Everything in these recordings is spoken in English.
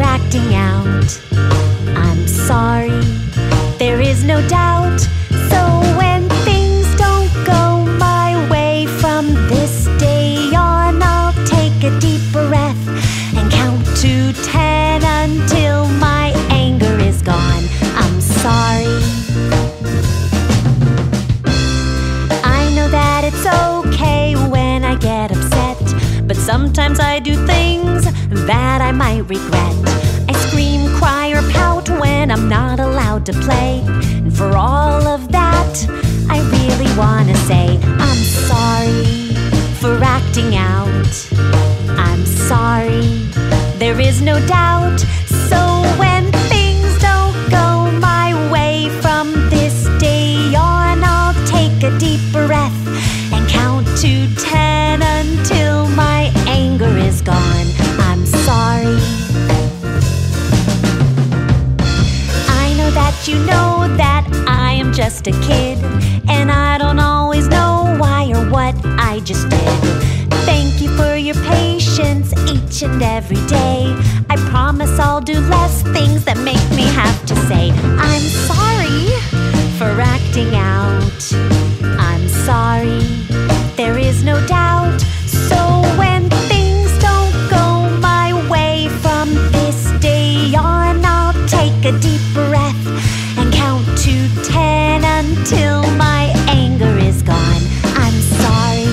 acting out. I'm sorry, there is no doubt. So when things don't go my way from this day on, I'll take a deep breath and count to ten until my anger is gone. I'm sorry. I know that it's okay when I get upset, but sometimes I do things that I might regret. To play. And for all of that, I really wanna say I'm sorry for acting out. I'm sorry, there is no doubt. So when things don't go my way from this day on, I'll take a deep breath and count to ten you know that I am just a kid, and I don't always know why or what I just did. Thank you for your patience each and every day. I promise I'll do less things that make me have to say, I'm sorry for acting out. I'm sorry, there is no doubt. So when things don't go my way from this day on, I'll take a deep breath and count to ten until my anger is gone. I'm sorry.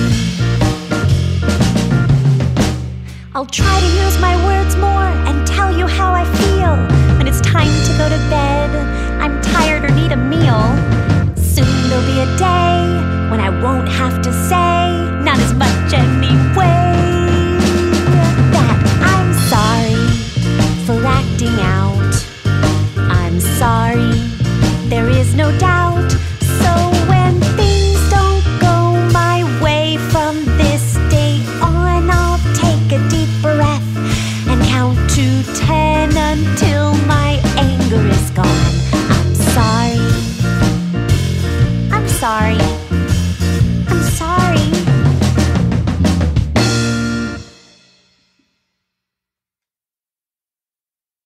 I'll try to use my words more and tell you how I feel. When it's time to go to bed, I'm tired or need a meal. Soon there'll be a day when I won't have to say, not as much anyway. out. I'm sorry, there is no doubt. So when things don't go my way from this day on, I'll take a deep breath and count to ten until my anger is gone. I'm sorry, I'm sorry.